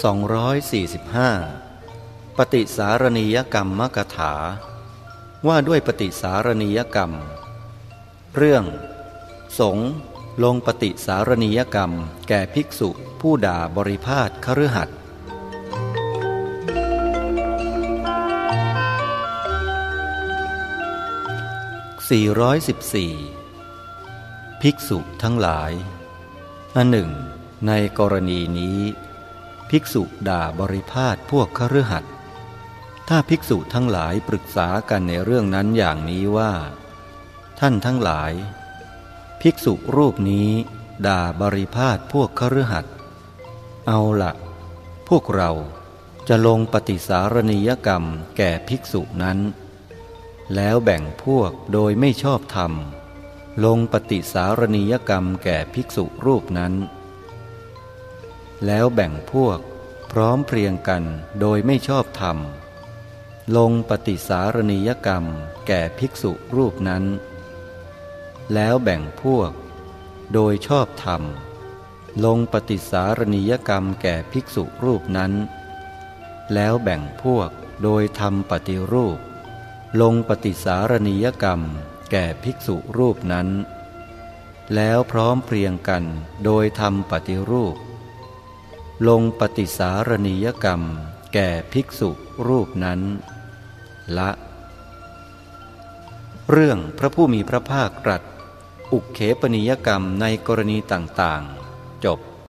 245 ปฏิสารณียกรรมมกถา ว่าด้วยปฏิสารณียกรรม เรื่อง สงลงปฏิสารณียกรรมแก่ภิกษุผู้ด่าบริพาทคฤหัสถ์414 ภิกษุทั้งหลาย อันหนึ่ง ในกรณีนี้ ภิกษุด่าบริพาทพวกคฤหัสถ์ถ้าภิกษุทั้งหลายปรึกษากันในเรื่องนั้นอย่างนี้ว่า ท่านทั้งหลาย ภิกษุรูปนี้ด่าบริพาทพวกคฤหัสถ์เอาละพวกเราจะลงปฏิสารณียกรรมแก่ภิกษุนั้น แล้วแบ่งพวกโดยไม่ชอบธรรม ลงปฏิสารณียกรรมแก่ภิกษุรูปนั้น แล้วแบ่งพวกพร้อมเพรียงกันโดยไม่ชอบธรรม ลงปฏิสารณียกรรมแก่ภิกษุรูปนั้น แล้วแบ่งพวก โดยชอบธรรม ลงปฏิสารณียกรรมแก่ภิกษุรูปนั้น แล้วแบ่งพวกโดยทำปฏิรูป ลงปฏิสารณียกรรมแก่ภิกษุรูปนั้น แล้วพร้อมเพรียงกันโดยทำปฏิรูป ลงปฏิสารณียกรรม แก่ภิกษุรูปนั้น ละ เรื่องพระผู้มีพระภาคตรัส อุกเขปนิยกรรมในกรณีต่างๆ จบ